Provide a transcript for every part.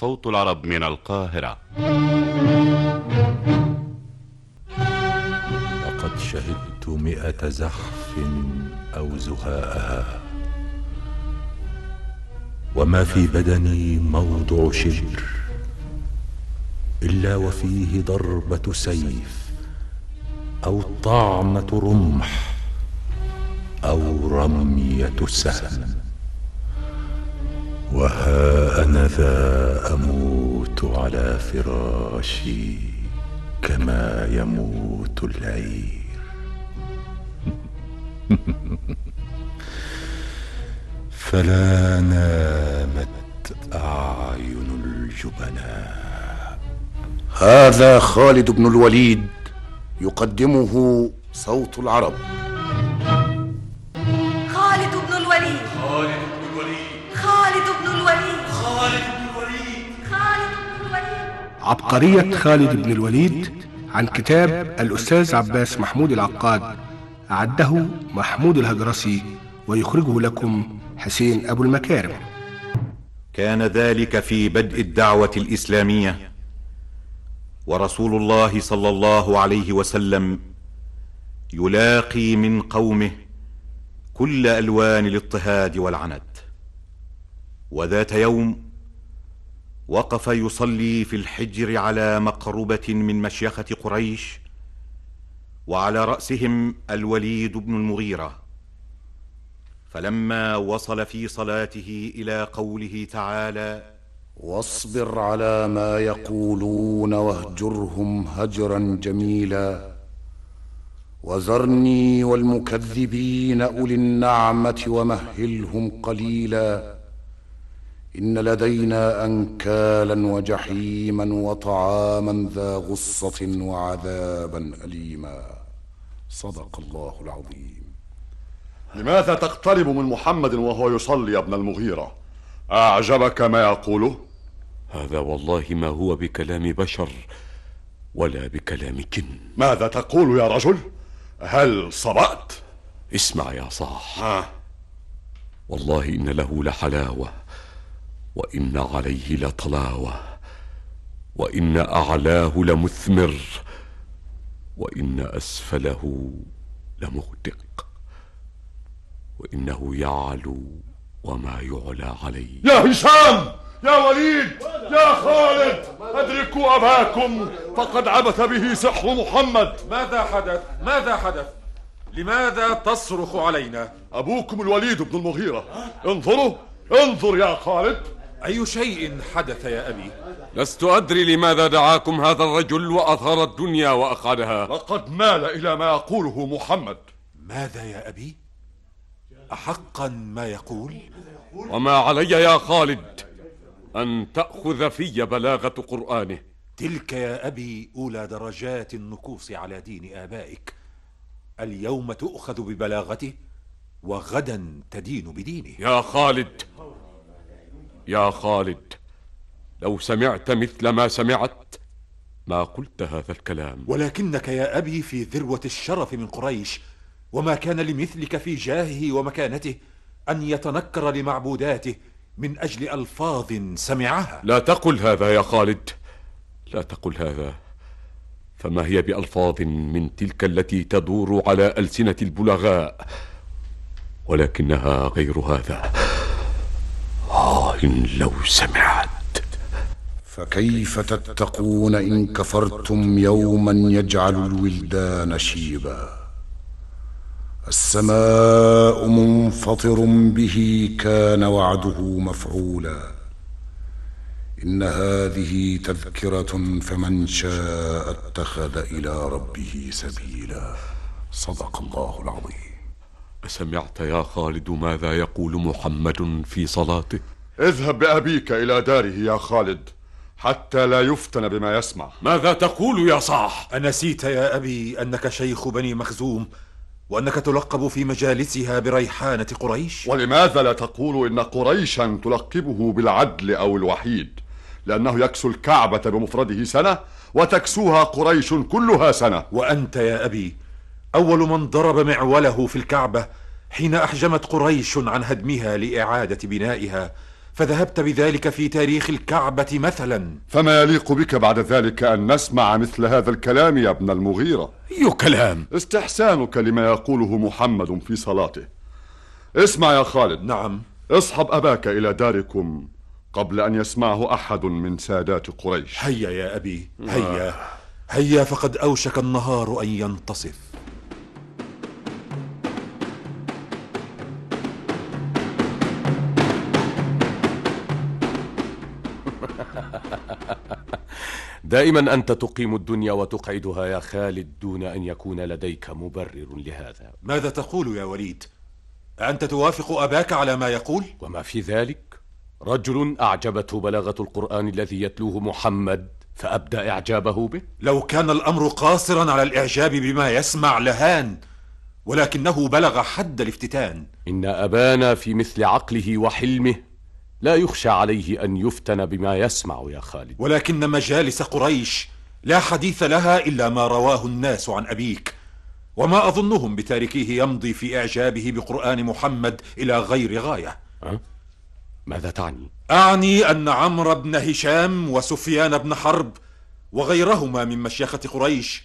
صوت العرب من القاهرة. لقد شهدت مئة زحف أو زهاءها. وما في بدني موضع شبر إلا وفيه ضربة سيف أو طعنة رمح أو رمية سهم. وها أنا ذا أموت على فراشي كما يموت العير. فلا نامت أعين الجبناء. هذا خالد بن الوليد يقدمه صوت العرب. عبقرية خالد بن الوليد عن كتاب الأستاذ عباس محمود العقاد أعده محمود الهجرسي ويخرجه لكم حسين أبو المكارم. كان ذلك في بدء الدعوة الإسلامية ورسول الله صلى الله عليه وسلم يلاقي من قومه كل ألوان الاضطهاد والعنت. وذات يوم وقف يصلي في الحجر على مقربة من مشيخة قريش وعلى رأسهم الوليد بن المغيرة. فلما وصل في صلاته إلى قوله تعالى واصبر على ما يقولون واهجرهم هجرا جميلا. وذرني والمكذبين أولي النعمة ومهلهم قليلا. إن لدينا انكالا وجحيما وطعاما ذا غصة وعذابا اليما. صدق الله العظيم. لماذا تقترب من محمد وهو يصلي يا ابن المغيرة؟ أعجبك ما يقوله؟ هذا والله ما هو بكلام بشر ولا بكلام جن. ماذا تقول يا رجل؟ هل صبأت؟ اسمع يا صاح. آه. والله إن له لحلاوة. وإن عليه لطلاوة وإن أعلاه لمثمر وإن أسفله لمغدق وإنه يعلو وما يعلى عليه يا هشام يا وليد يا خالد أدركوا أباكم فقد عبث به سحر محمد ماذا حدث؟ ماذا حدث؟ لماذا تصرخ علينا؟ أبوكم الوليد بن المغيرة انظروا انظر يا خالد أي شيء حدث يا أبي؟ لست أدري لماذا دعاكم هذا الرجل وأظهر الدنيا وأخذها لقد مال إلى ما يقوله محمد ماذا يا أبي؟ أحقا ما يقول؟ وما علي يا خالد أن تأخذ في بلاغة قرآنه تلك يا أبي أولى درجات النكوص على دين آبائك اليوم تؤخذ ببلاغته وغدا تدين بدينه يا خالد يا خالد لو سمعت مثل ما سمعت ما قلت هذا الكلام. ولكنك يا أبي في ذروة الشرف من قريش وما كان لمثلك في جاهه ومكانته أن يتنكر لمعبوداته من أجل ألفاظ سمعها. لا تقل هذا يا خالد لا تقل هذا. فما هي بألفاظ من تلك التي تدور على ألسنة البلغاء؟ ولكنها غير هذا. إن لو سمعت. فكيف تتقون إن كفرتم يوما يجعل الولدان شيبا؟ السماء منفطر به كان وعده مفعولا. إن هذه تذكرة فمن شاء اتخذ إلى ربه سبيلا. صدق الله العظيم. أسمعت يا خالد ماذا يقول محمد في صلاته؟ اذهب بأبيك إلى داره يا خالد حتى لا يفتن بما يسمع. ماذا تقول يا صاح؟ أنسيت يا أبي أنك شيخ بني مخزوم وأنك تلقب في مجالسها بريحانة قريش؟ ولماذا لا تقول إن قريشا تلقبه بالعدل أو الوحيد؟ لأنه يكسو الكعبة بمفرده سنة وتكسوها قريش كلها سنة. وأنت يا أبي أول من ضرب معوله في الكعبة حين أحجمت قريش عن هدمها لإعادة بنائها. فذهبت بذلك في تاريخ الكعبة مثلا. فما يليق بك بعد ذلك أن نسمع مثل هذا الكلام يا ابن المغيرة؟ أي كلام؟ استحسانك لما يقوله محمد في صلاته. اسمع يا خالد. نعم. اصحب أباك إلى داركم قبل أن يسمعه أحد من سادات قريش. هيا يا أبي هيا. هيا فقد أوشك النهار أن ينتصف. دائما أنت تقيم الدنيا وتقعدها يا خالد دون أن يكون لديك مبرر لهذا. ماذا تقول يا وليد؟ أنت توافق أباك على ما يقول؟ وما في ذلك؟ رجل أعجبته بلاغة القرآن الذي يتلوه محمد فأبدى إعجابه به؟ لو كان الأمر قاصرا على الإعجاب بما يسمع لهان ولكنه بلغ حد الافتتان. إن أبانا في مثل عقله وحلمه لا يخشى عليه أن يفتن بما يسمع يا خالد ولكن مجالس قريش لا حديث لها إلا ما رواه الناس عن أبيك وما أظنهم بتاركيه يمضي في إعجابه بقرآن محمد إلى غير غاية أه؟ ماذا تعني؟ أعني أن عمرو بن هشام وسفيان بن حرب وغيرهما من مشيخة قريش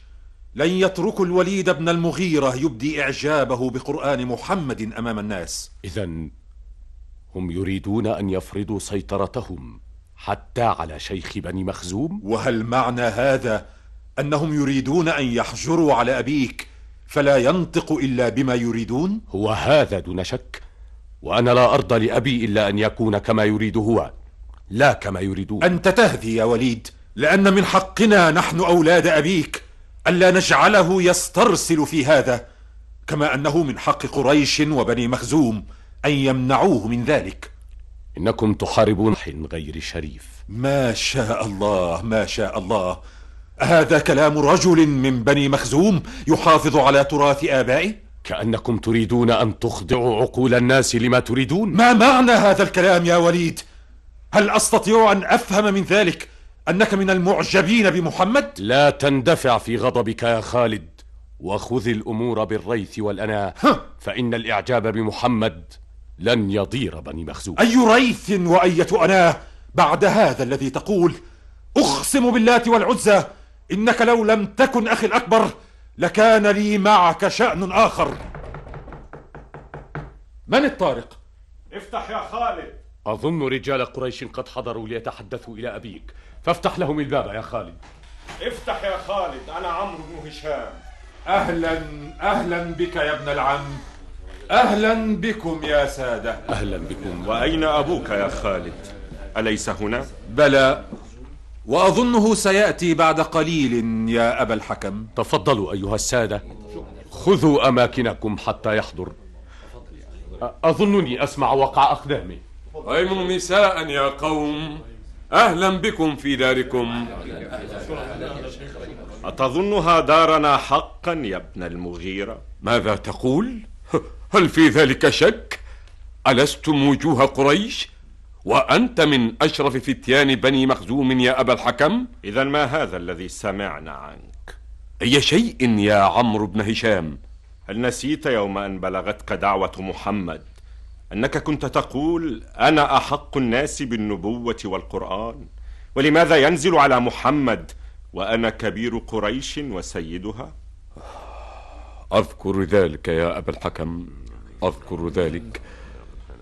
لن يتركوا الوليد بن المغيرة يبدي إعجابه بقرآن محمد أمام الناس إذا هم يريدون أن يفرضوا سيطرتهم حتى على شيخ بني مخزوم؟ وهل معنى هذا أنهم يريدون أن يحجروا على أبيك فلا ينطق إلا بما يريدون؟ هو هذا دون شك وأنا لا أرضى لأبي إلا أن يكون كما يريد هو لا كما يريدون. أنت تهدي يا وليد لأن من حقنا نحن أولاد أبيك ألا نجعله يسترسل في هذا كما أنه من حق قريش وبني مخزوم. أن يمنعوه من ذلك. إنكم تحاربون حين غير شريف. ما شاء الله ما شاء الله. هذا كلام رجل من بني مخزوم يحافظ على تراث آبائه؟ كأنكم تريدون أن تخضعوا عقول الناس لما تريدون؟ ما معنى هذا الكلام يا وليد؟ هل أستطيع أن أفهم من ذلك أنك من المعجبين بمحمد؟ لا تندفع في غضبك يا خالد وخذ الأمور بالريث والأناة فإن الإعجاب بمحمد لن يضير بني مخزوم. أي ريث وأية أناه بعد هذا الذي تقول؟ أقسم باللات والعزى إنك لو لم تكن أخي الأكبر لكان لي معك شأن آخر. من الطارق؟ افتح يا خالد. أظن رجال قريش قد حضروا ليتحدثوا إلى أبيك. فافتح لهم الباب يا خالد. افتح يا خالد أنا عمرو بن هشام. أهلا أهلا بك يا ابن العم. أهلا بكم يا سادة. أهلا بكم. وأين أبوك يا خالد؟ أليس هنا؟ بلى وأظنه سيأتي بعد قليل يا أبا الحكم. تفضلوا أيها السادة. خذوا أماكنكم حتى يحضر. أظنني أسمع وقع أقدامه غيم مساء يا قوم أهلا بكم في داركم. أتظنها دارنا حقا يا ابن المغيرة؟ ماذا تقول؟ هل في ذلك شك؟ ألستم وجوه قريش؟ وأنت من أشرف فتيان بني مخزوم يا أبا الحكم؟ إذا ما هذا الذي سمعنا عنك؟ أي شيء يا عمرو بن هشام؟ هل نسيت يوم أن بلغتك دعوة محمد أنك كنت تقول أنا أحق الناس بالنبوة والقرآن ولماذا ينزل على محمد وأنا كبير قريش وسيدها؟ أذكر ذلك يا أبا الحكم أذكر ذلك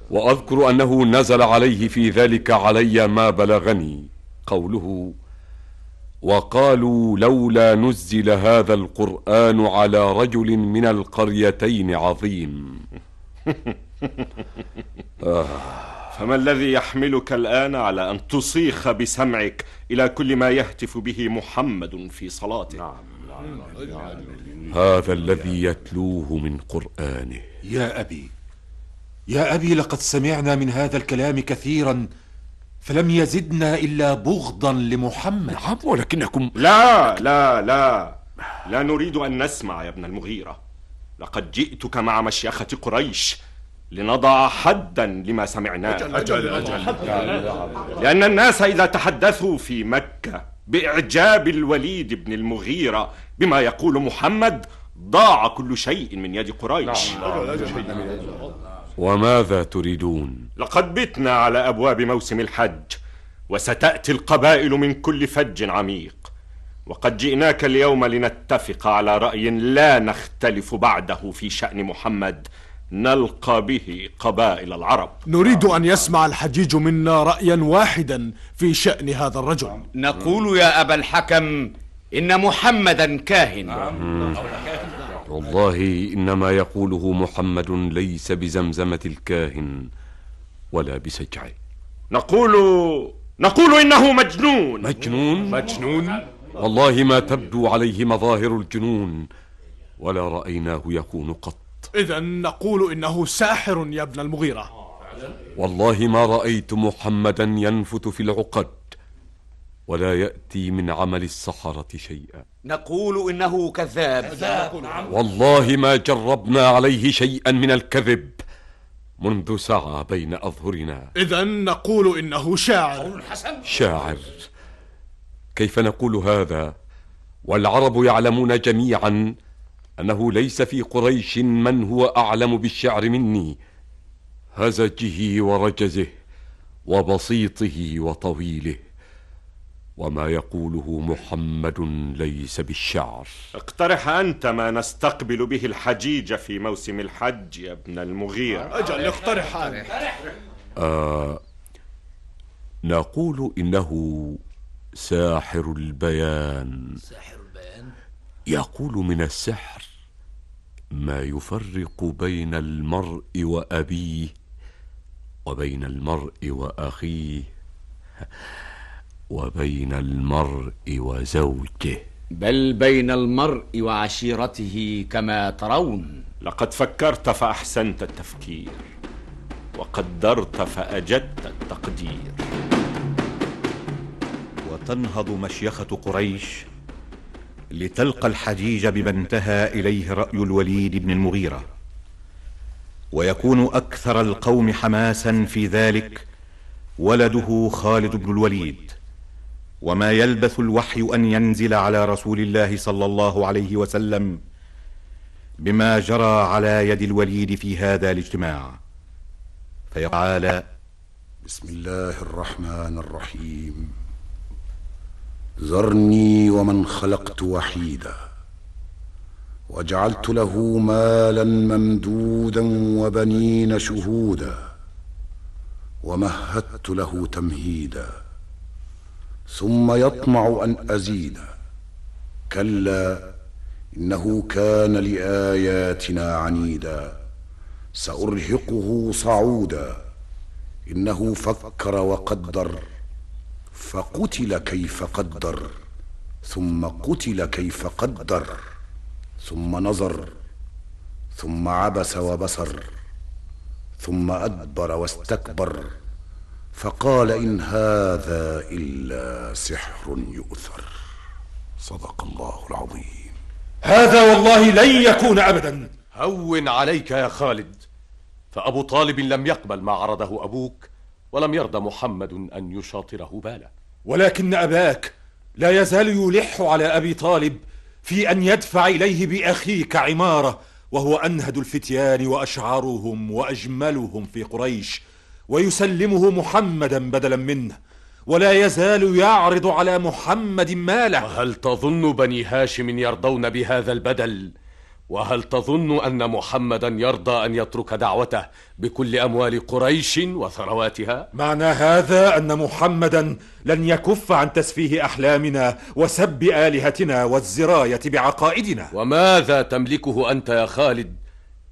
وأذكر أنه نزل عليه في ذلك علي ما بلغني قوله وقالوا لولا نزل هذا القرآن على رجل من القريتين عظيم آه. فما الذي يحملك الآن على أن تصيخ بسمعك إلى كل ما يهتف به محمد في صلاته نعم. نعم. نعم. هذا الذي يتلوه من قرآنه يا أبي. يا أبي لقد سمعنا من هذا الكلام كثيرا فلم يزدنا إلا بغضا لمحمد. نعم ولكنكم لا لا لا. لا نريد أن نسمع يا ابن المغيرة. لقد جئتك مع مشيخة قريش لنضع حدا لما سمعناه. أجل أجل أجل لأن الناس إذا تحدثوا في مكة بإعجاب الوليد بن المغيرة بما يقول محمد ضاع كل شيء من يد قريش. وماذا تريدون؟ لقد بتنا على أبواب موسم الحج وستأتي القبائل من كل فج عميق. وقد جئناك اليوم لنتفق على رأي لا نختلف بعده في شأن محمد نلقى به قبائل العرب. نريد أن يسمع الحجيج منا رأيا واحدا في شأن هذا الرجل. نقول يا أبا الحكم إن محمدا كاهن. والله إنما يقوله محمد ليس بزمزمة الكاهن ولا بسجعه. نقول نقول إنه مجنون. مجنون؟ مجنون؟ والله ما تبدو عليه مظاهر الجنون ولا رأيناه يكون قط. إذا نقول إنه ساحر يا ابن المغيرة. والله ما رأيت محمدا ينفت في العقد ولا يأتي من عمل السحرة شيئا. نقول إنه كذاب. والله ما جربنا عليه شيئا من الكذب منذ سعى بين أظهرنا. إذا نقول إنه شاعر. شاعر. كيف نقول هذا؟ والعرب يعلمون جميعا أنه ليس في قريش من هو أعلم بالشعر مني. هزجه ورجزه وبسيطه وطويله. وما يقوله محمد ليس بالشعر. اقترح أنت ما نستقبل به الحجيج في موسم الحج يا ابن المغيرة. أجل اقترح أنت آه نقول إنه ساحر البيان. ساحر البيان. يقول من السحر ما يفرق بين المرء وأبيه وبين المرء وأخيه. وبين المرء وزوجه. بل بين المرء وعشيرته كما ترون. لقد فكرت فأحسنت التفكير وقدرت فأجدت التقدير. وتنهض مشيخة قريش لتلقى الحجيج بما انتهى إليه رأي الوليد بن المغيرة. ويكون أكثر القوم حماسا في ذلك ولده خالد بن الوليد. وما يلبث الوحي أن ينزل على رسول الله صلى الله عليه وسلم بما جرى على يد الوليد في هذا الاجتماع. فيقال بسم الله الرحمن الرحيم. ذرني ومن خلقت وحيدا وجعلت له مالا ممدودا وبنين شهودا ومهدت له تمهيدا ثم يطمع أن أزيد. كلا إنه كان لآياتنا عنيدا. سأرهقه صعودا. إنه فكر وقدر. فقتل كيف قدر. ثم قتل كيف قدر. ثم نظر. ثم عبس وبصر. ثم أدبر واستكبر. فقال إن هذا إلا سحر يؤثر. صدق الله العظيم. هذا والله لن يكون ابدا. هون عليك يا خالد. فأبو طالب لم يقبل ما عرضه أبوك ولم يرضى محمد أن يشاطره باله ولكن أباك لا يزال يلح على أبي طالب في أن يدفع إليه بأخيك عمارة وهو أنهد الفتيان وأشعرهم وأجملهم في قريش. ويسلمه محمدا بدلا منه ولا يزال يعرض على محمد ماله. وهل تظن بني هاشم يرضون بهذا البدل؟ وهل تظن أن محمدا يرضى أن يترك دعوته بكل أموال قريش وثرواتها؟ معنى هذا أن محمدا لن يكف عن تسفيه أحلامنا وسب آلهتنا والزراية بعقائدنا. وماذا تملكه أنت يا خالد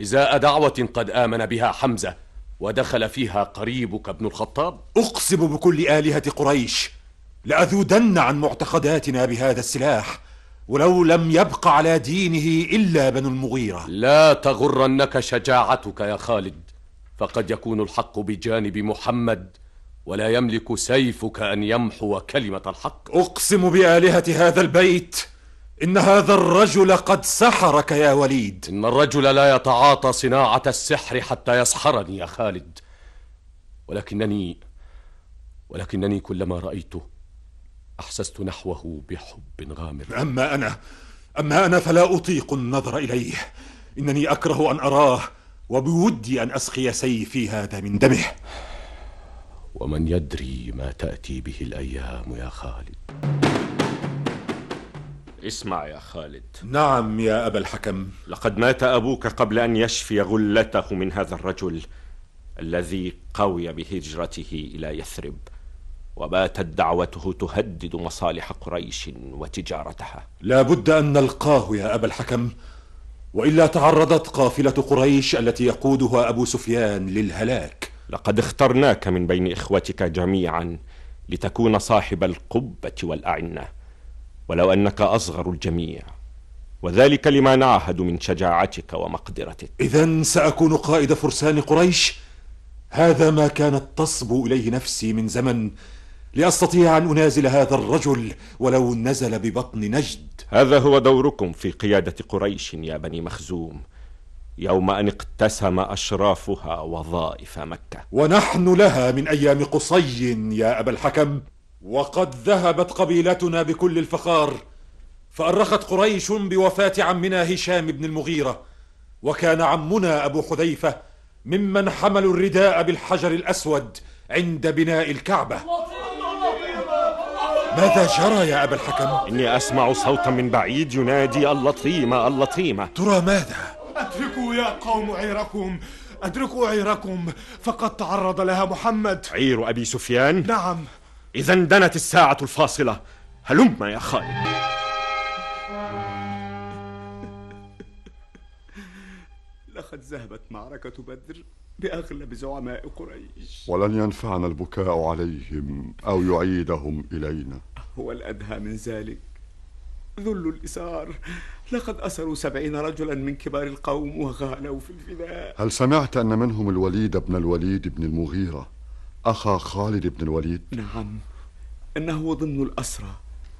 ازاء دعوة قد آمن بها حمزة؟ ودخل فيها قريبك ابن الخطاب. أقسم بكل آلهة قريش لأذودن عن معتقداتنا بهذا السلاح ولو لم يبق على دينه إلا بنو المغيرة. لا تغرنك شجاعتك يا خالد فقد يكون الحق بجانب محمد ولا يملك سيفك أن يمحو كلمة الحق. أقسم بآلهة هذا البيت إن هذا الرجل قد سحرك يا وليد. إن الرجل لا يتعاطى صناعة السحر حتى يسحرني يا خالد. ولكنني ولكنني كلما رأيته أحسست نحوه بحب غامر. أما أنا أما أنا فلا أطيق النظر إليه. إنني أكره أن أراه وبودي أن أسقي سيفي هذا من دمه. ومن يدري ما تأتي به الأيام يا خالد. اسمع يا خالد. نعم يا أبا الحكم. لقد مات أبوك قبل أن يشفي غلته من هذا الرجل الذي قوي بهجرته إلى يثرب وباتت دعوته تهدد مصالح قريش وتجارتها. لا بد أن نلقاه يا أبا الحكم وإلا تعرضت قافلة قريش التي يقودها أبو سفيان للهلاك. لقد اخترناك من بين إخوتك جميعا لتكون صاحب القبة والأعنة. ولو أنك أصغر الجميع. وذلك لما نعهد من شجاعتك ومقدرتك. إذا سأكون قائد فرسان قريش. هذا ما كانت تصبو إليه نفسي من زمن. لأستطيع أن أنازل هذا الرجل ولو نزل ببطن نجد. هذا هو دوركم في قيادة قريش يا بني مخزوم. يوم أن اقتسم أشرافها وظائف مكة. ونحن لها من أيام قصي يا أبا الحكم. وقد ذهبت قبيلتنا بكل الفخار فأرخت قريش بوفاة عمنا هشام بن المغيرة وكان عمنا أبو حذيفة ممن حملوا الرداء بالحجر الأسود عند بناء الكعبة ماذا جرى يا أبا الحكم؟ إني أسمع صوتا من بعيد ينادي اللطيمة اللطيمة ترى ماذا؟ أدركوا يا قوم عيركم أدركوا عيركم فقد تعرض لها محمد عير أبي سفيان؟ نعم إذا دنت الساعة الفاصلة. هلم يا خالد لقد ذهبت معركة بدر بأغلب زعماء قريش. ولن ينفعنا البكاء عليهم أو يعيدهم إلينا. هو الأدهى من ذلك. ذل الإسار. لقد أسروا سبعين رجلا من كبار القوم وغالوا في الفداء. هل سمعت أن منهم الوليد بن الوليد بن المغيرة؟ أخا خالد بن الوليد. نعم إنه ضمن الأسرى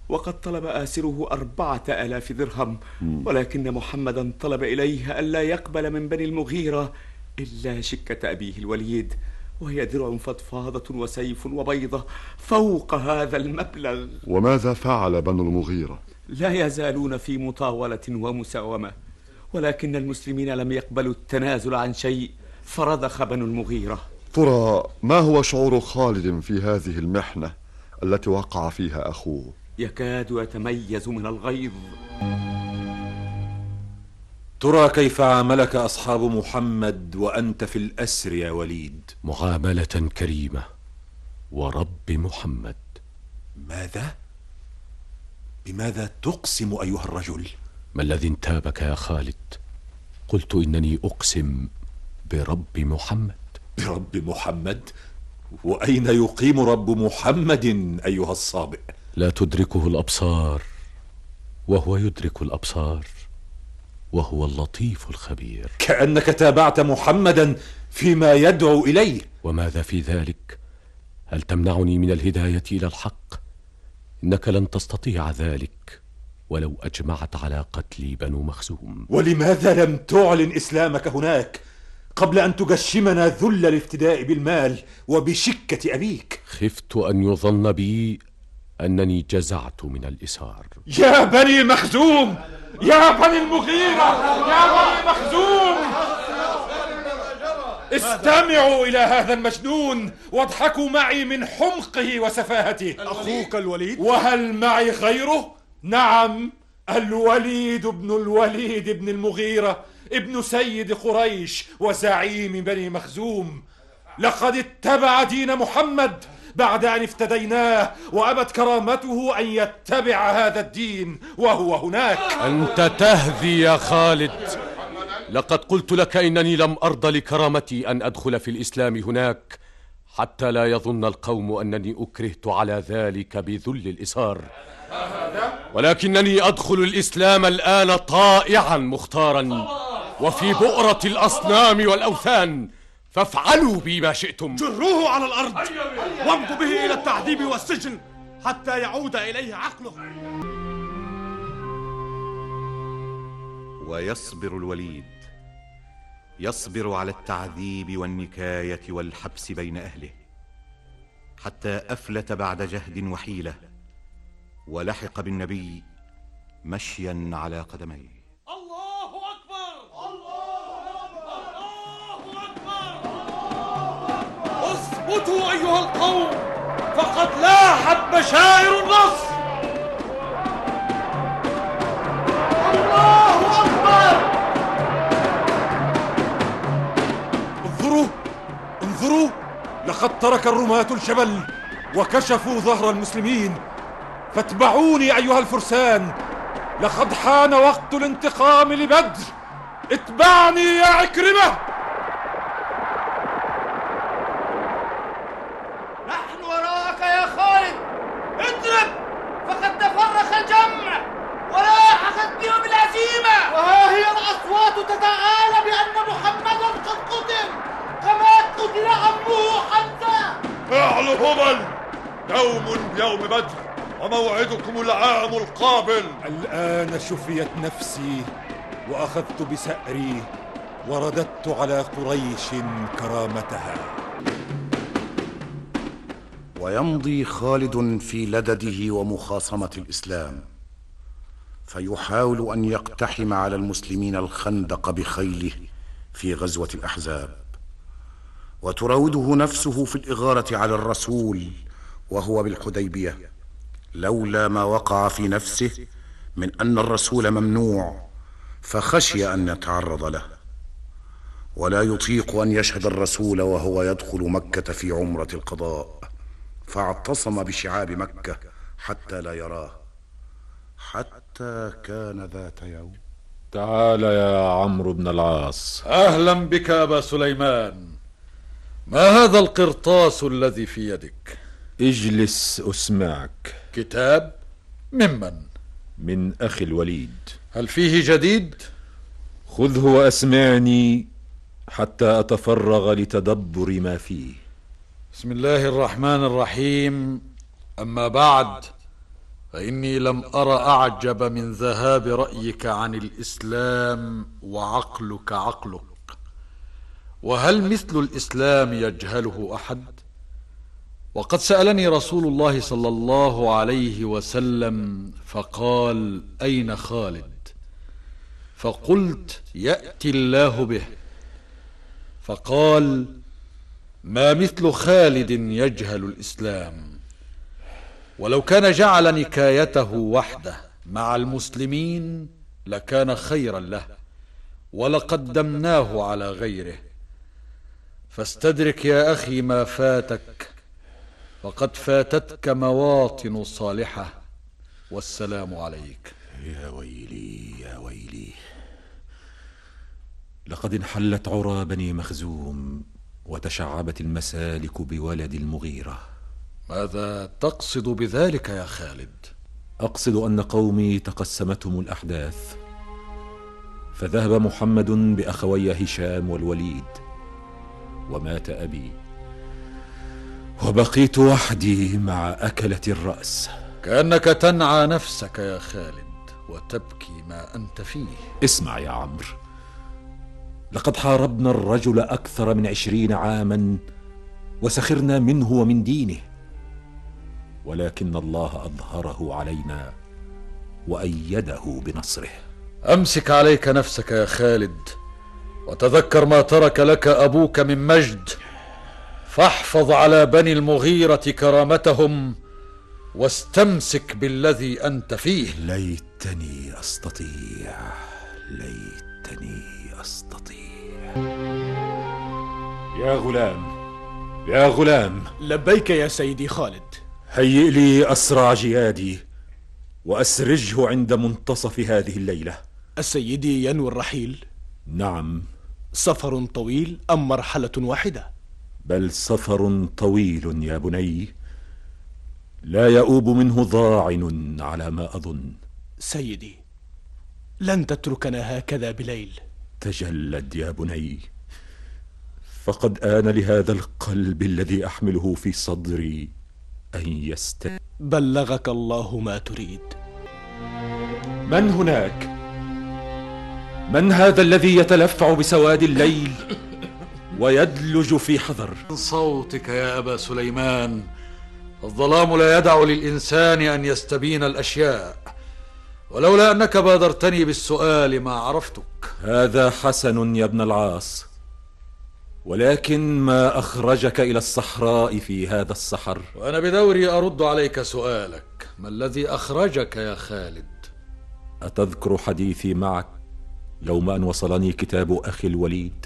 وقد طلب آسره أربعة آلاف درهم ولكن محمدا طلب إليه ألا يقبل من بني المغيرة إلا شكة أبيه الوليد وهي درع فضفاضة وسيف وبيضة فوق هذا المبلغ. وماذا فعل بنو المغيرة؟ لا يزالون في مطاولة ومساومة ولكن المسلمين لم يقبلوا التنازل عن شيء فرضخ بنو المغيرة. ترى ما هو شعور خالد في هذه المحنة التي وقع فيها أخوه؟ يكاد يتميز من الغيظ ترى كيف عاملك أصحاب محمد وأنت في الأسر يا وليد معاملة كريمة ورب محمد ماذا؟ بماذا تقسم أيها الرجل؟ ما الذي انتابك يا خالد؟ قلت إنني أقسم برب محمد برب محمد؟ وأين يقيم رب محمد أيها الصابئ؟ لا تدركه الأبصار وهو يدرك الأبصار وهو اللطيف الخبير كأنك تابعت محمدا فيما يدعو إليه وماذا في ذلك؟ هل تمنعني من الهداية إلى الحق؟ إنك لن تستطيع ذلك ولو أجمعت على قتل بنو مخزوم ولماذا لم تعلن إسلامك هناك قبل أن تجشمنا ذل الافتداء بالمال وبشكة أبيك. خفت أن يظن بي أنني جزعت من الإسار يا بني مخزوم! يا بني المغيرة! يا بني مخزوم! استمعوا إلى هذا المجنون واضحكوا معي من حمقه وسفاهته. أخوك الوليد؟ وهل معي غيره؟ نعم الوليد بن الوليد بن المغيرة. ابن سيد قريش وزعيم بني مخزوم. لقد اتبع دين محمد بعد أن افتديناه وأبت كرامته أن يتبع هذا الدين وهو هناك. أنت تهذي يا خالد. لقد قلت لك إنني لم أرض لكرامتي أن أدخل في الإسلام هناك حتى لا يظن القوم أنني أكرهت على ذلك بذل الإسار ولكنني أدخل الإسلام الآن طائعا مختارا. وفي بؤرة الأصنام والأوثان فافعلوا بي ما شئتم. جروه على الأرض وامضوا به إلى التعذيب والسجن حتى يعود إليه عقله. ويصبر الوليد يصبر على التعذيب والنكاية والحبس بين أهله حتى أفلت بعد جهد وحيلة ولحق بالنبي مشيا على قدميه. اثبتوا أيها القوم فقد لاحت بشائر النصر الله أكبر! انظروا انظروا لقد ترك الرماة الجبل وكشفوا ظهر المسلمين. فاتبعوني أيها الفرسان لقد حان وقت الانتقام لبدر. اتبعني يا عكرمة! شفيت نفسي وأخذت بسأري ورددت على قريش كرامتها. ويمضي خالد في لدده ومخاصمة الإسلام. فيحاول أن يقتحم على المسلمين الخندق بخيله في غزوة الأحزاب. وتراوده نفسه في الإغارة على الرسول وهو بالحديبية لولا ما وقع في نفسه من أن الرسول ممنوع فخشي أن يتعرض له. ولا يطيق أن يشهد الرسول وهو يدخل مكة في عمرة القضاء فاعتصم بشعاب مكة حتى لا يراه. حتى كان ذات يوم. تعال يا عمرو بن العاص. أهلا بك أبا سليمان. ما هذا القرطاس الذي في يدك؟ اجلس أسمعك. كتاب ممن؟ من أخي الوليد. هل فيه جديد؟ خذه وأسمعني حتى أتفرغ لتدبر ما فيه. بسم الله الرحمن الرحيم. أما بعد فإني لم أر أعجب من ذهاب رأيك عن الإسلام وعقلك عقلك. وهل مثل الإسلام يجهله أحد؟ وقد سألني رسول الله صلى الله عليه وسلم فقال أين خالد؟ فقلت يأتي الله به. فقال ما مثل خالد يجهل الإسلام؟ ولو كان جعل نكايته وحده مع المسلمين لكان خيرا له ولقدمناه على غيره. فاستدرك يا أخي ما فاتك فقد فاتتك مواطن صالحة والسلام عليك. يا ويلي يا ويلي. لقد انحلت عرى بني مخزوم وتشعبت المسالك بولد المغيرة. ماذا تقصد بذلك يا خالد؟ أقصد أن قومي تقسمتهم الأحداث. فذهب محمد بأخوي هشام والوليد ومات أبي. وبقيت وحدي مع أكلة الرأس. كأنك تنعى نفسك يا خالد وتبكي ما أنت فيه. اسمع يا عمرو لقد حاربنا الرجل أكثر من عشرين عاما وسخرنا منه ومن دينه. ولكن الله أظهره علينا وأيده بنصره. أمسك عليك نفسك يا خالد وتذكر ما ترك لك أبوك من مجد. فاحفظ على بني المغيرة كرامتهم واستمسك بالذي أنت فيه. ليتني أستطيع ليتني أستطيع. يا غلام يا غلام. لبيك يا سيدي خالد. هيئ لي أسرع جيادي وأسرجه عند منتصف هذه الليلة. السيدي ينوي الرحيل. نعم. سفر طويل أم مرحلة واحدة؟ بل سفر طويل يا بني. لا يؤوب منه ضاعن على ما أظن. سيدي لن تتركنا هكذا بليل. تجلد يا بني. فقد آن لهذا القلب الذي أحمله في صدري أن يست بلغك الله ما تريد. من هناك؟ من هذا الذي يتلفع بسواد الليل؟ ويدلج في حذر. من صوتك يا أبا سليمان الظلام لا يدع للإنسان أن يستبين الأشياء ولولا أنك بادرتني بالسؤال ما عرفتك. هذا حسن يا ابن العاص ولكن ما أخرجك إلى الصحراء في هذا السحر. وأنا بدوري أرد عليك سؤالك ما الذي أخرجك يا خالد؟ أتذكر حديثي معك يوم أن وصلني كتاب أخي الوليد؟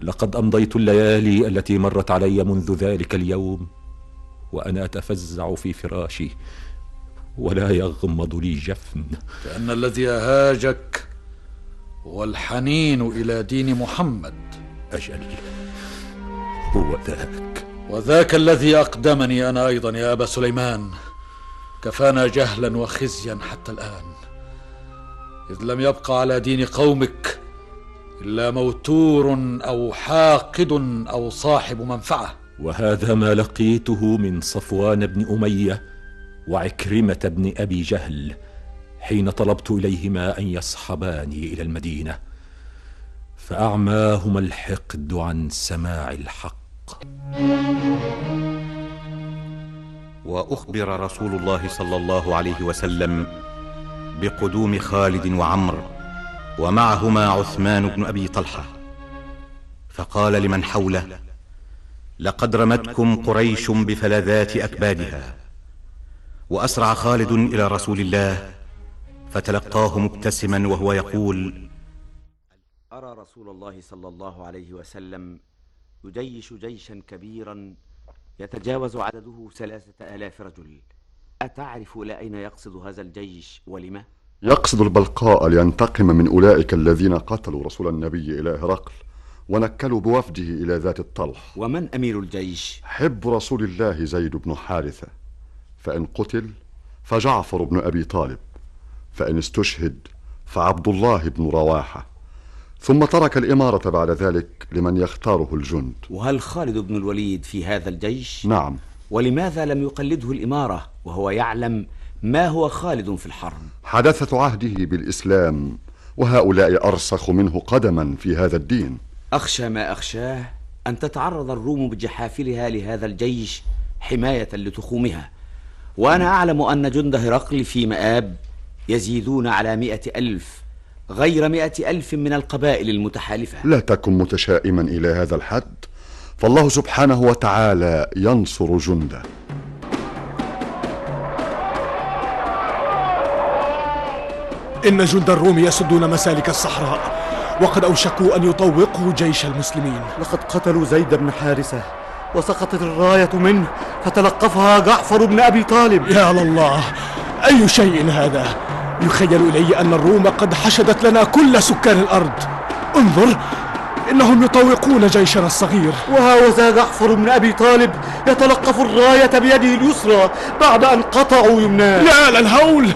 لقد أمضيت الليالي التي مرت علي منذ ذلك اليوم وأنا أتفزع في فراشي ولا يغمض لي جفن. كأن الذي أهاجك هو الحنين إلى دين محمد. أجل هو ذاك. وذاك الذي أقدمني أنا أيضا يا أبا سليمان. كفانا جهلا وخزيا حتى الآن. إذ لم يبق على دين قومك إلا موتور أو حاقد أو صاحب منفعة. وهذا ما لقيته من صفوان بن أمية وعكرمة بن أبي جهل حين طلبت إليهما أن يصحباني إلى المدينة فأعماهما الحقد عن سماع الحق. وأخبر رسول الله صلى الله عليه وسلم بقدوم خالد وعمرو ومعهما عثمان بن أبي طلحة فقال لمن حوله لقد رمتكم قريش بفلذات أكبادها وأسرع خالد إلى رسول الله فتلقاه مبتسما وهو يقول أرى رسول الله صلى الله عليه وسلم يجيش جيشا كبيرا يتجاوز عدده ثلاثة آلاف رجل أتعرف إلى أين يقصد هذا الجيش ولما؟ يقصد البلقاء لينتقم من أولئك الذين قتلوا رسول النبي إلى هرقل ونكلوا بوفده إلى ذات الطلح. ومن أمير الجيش؟ حب رسول الله زيد بن حارثة. فإن قتل فجعفر بن أبي طالب. فإن استشهد فعبد الله بن رواحة. ثم ترك الإمارة بعد ذلك لمن يختاره الجند. وهل خالد بن الوليد في هذا الجيش؟ نعم. ولماذا لم يقلده الإمارة وهو يعلم ما هو خالد في الحرب؟ حدثة عهده بالإسلام وهؤلاء أرسخ منه قدما في هذا الدين. أخشى ما أخشاه أن تتعرض الروم بجحافلها لهذا الجيش حماية لتخومها. وأنا أعلم أن جند هرقل في مآب يزيدون على مئة ألف غير مئة ألف من القبائل المتحالفة. لا تكن متشائما إلى هذا الحد فالله سبحانه وتعالى ينصر جنده. إن جند الروم يسدون مسالك الصحراء وقد أوشكوا أن يطوقوا جيش المسلمين. لقد قتلوا زيد بن حارثة وسقطت الراية منه فتلقفها جعفر بن أبي طالب. يا لله أي شيء هذا؟ يخيل إلي أن الروم قد حشدت لنا كل سكان الأرض. انظر إنهم يطوقون جيشنا الصغير. وهاوذا جعفر بن أبي طالب يتلقف الراية بيده اليسرى بعد أن قطعوا يمناه. يا للهول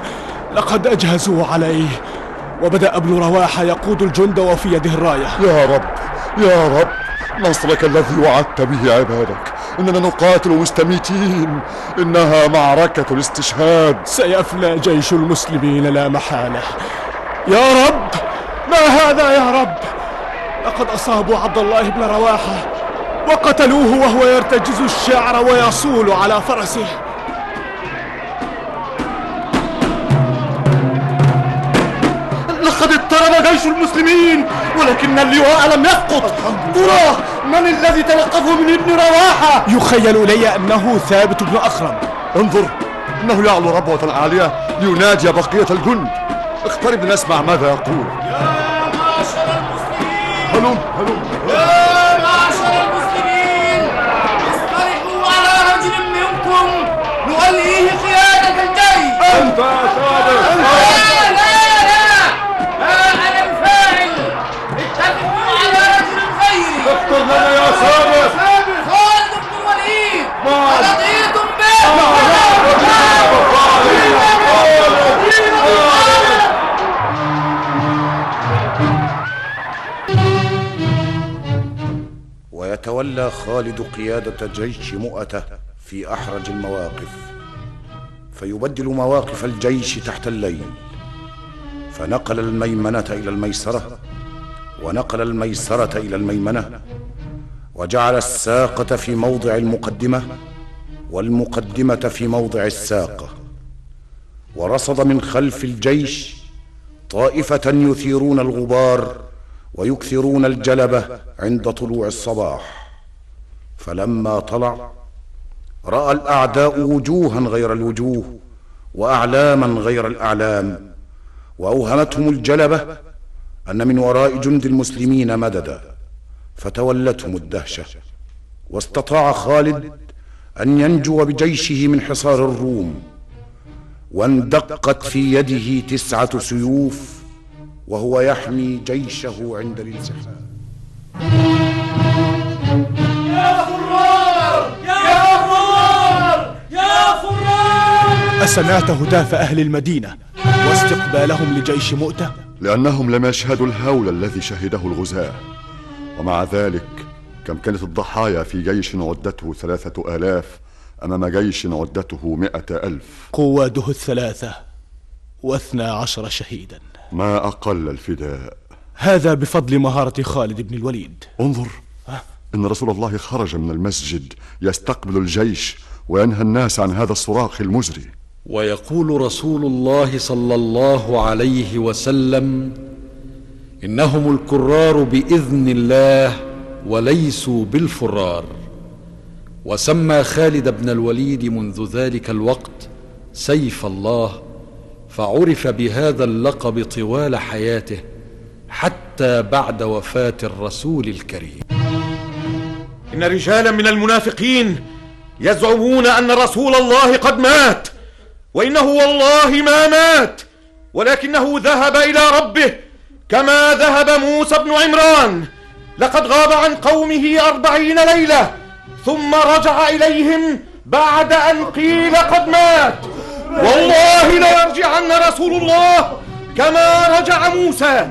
لقد أجهزوا عليه وبدأ ابن رواحة يقود الجند وفي يده الراية. يا رب يا رب نصرك الذي وعدت به عبادك إننا نقاتل مستميتين إنها معركة الاستشهاد. سيفنى جيش المسلمين لا محالة. يا رب ما هذا يا رب؟ لقد أصابوا عبد الله بن رواحة وقتلوه وهو يرتجز الشعر ويصول على فرسه. لقد اضطرب جيش المسلمين ولكن اللواء لم يسقط. ترى من الذي تلقفه من ابن رواحة؟ يخيل إلي أنه ثابت بن أخرم انظر إنه يعلو ربوة عالية لينادي بقية الجند. اقترب لنسمع ماذا يقول. يا معشر المسلمين! هلم هلم خالد قيادة جيش مؤتة في أحرج المواقف. فيبدل مواقف الجيش تحت الليل. فنقل الميمنة إلى الميسرة ونقل الميسرة إلى الميمنة وجعل الساقة في موضع المقدمة والمقدمة في موضع الساقة. ورصد من خلف الجيش طائفة يثيرون الغبار ويكثرون الجلبة عند طلوع الصباح. فلما طلع رأى الأعداء وجوها غير الوجوه وأعلاما غير الأعلام وأوهمتهم الجلبة أن من وراء جند المسلمين مددا فتولتهم الدهشة واستطاع خالد أن ينجو بجيشه من حصار الروم واندقت في يده تسعة سيوف وهو يحمي جيشه عند الانسحاب. أسمعت هتاف أهل المدينة واستقبالهم لجيش مؤتة لأنهم لم يشهدوا الهول الذي شهده الغزاة ومع ذلك كم كانت الضحايا في جيش عدته ثلاثة آلاف أمام جيش عدته مئة ألف قواده الثلاثة واثنى عشر شهيدا ما أقل الفداء هذا بفضل مهارة خالد بن الوليد انظر إن رسول الله خرج من المسجد يستقبل الجيش وينهى الناس عن هذا الصراخ المزري. ويقول رسول الله صلى الله عليه وسلم إنهم الكرار بإذن الله وليسوا بالفرار. وسمى خالد بن الوليد منذ ذلك الوقت سيف الله فعرف بهذا اللقب طوال حياته حتى بعد وفاة الرسول الكريم. إن رجالا من المنافقين يزعمون أن رسول الله قد مات وإنه والله ما مات ولكنه ذهب إلى ربه كما ذهب موسى بن عمران. لقد غاب عن قومه أربعين ليلة ثم رجع إليهم بعد أن قيل قد مات. والله ليرجعن رسول الله كما رجع موسى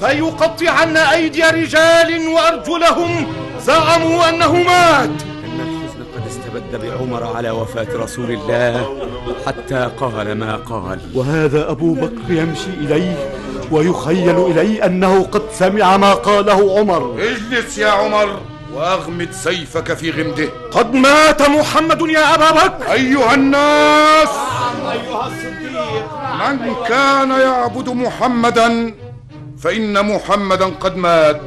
فيقطعن أيدي رجال وأرجلهم زعموا أنه مات. إن الحزن قد استبد بعمر على وفاة رسول الله حتى قال ما قال. وهذا أبو بكر يمشي إليه ويخيل إليه أنه قد سمع ما قاله عمر. اجلس يا عمر واغمد سيفك في غمده. قد مات محمد يا أبا بكر. أيها الناس أيها الصديق. من كان يعبد محمدا فإن محمدا قد مات.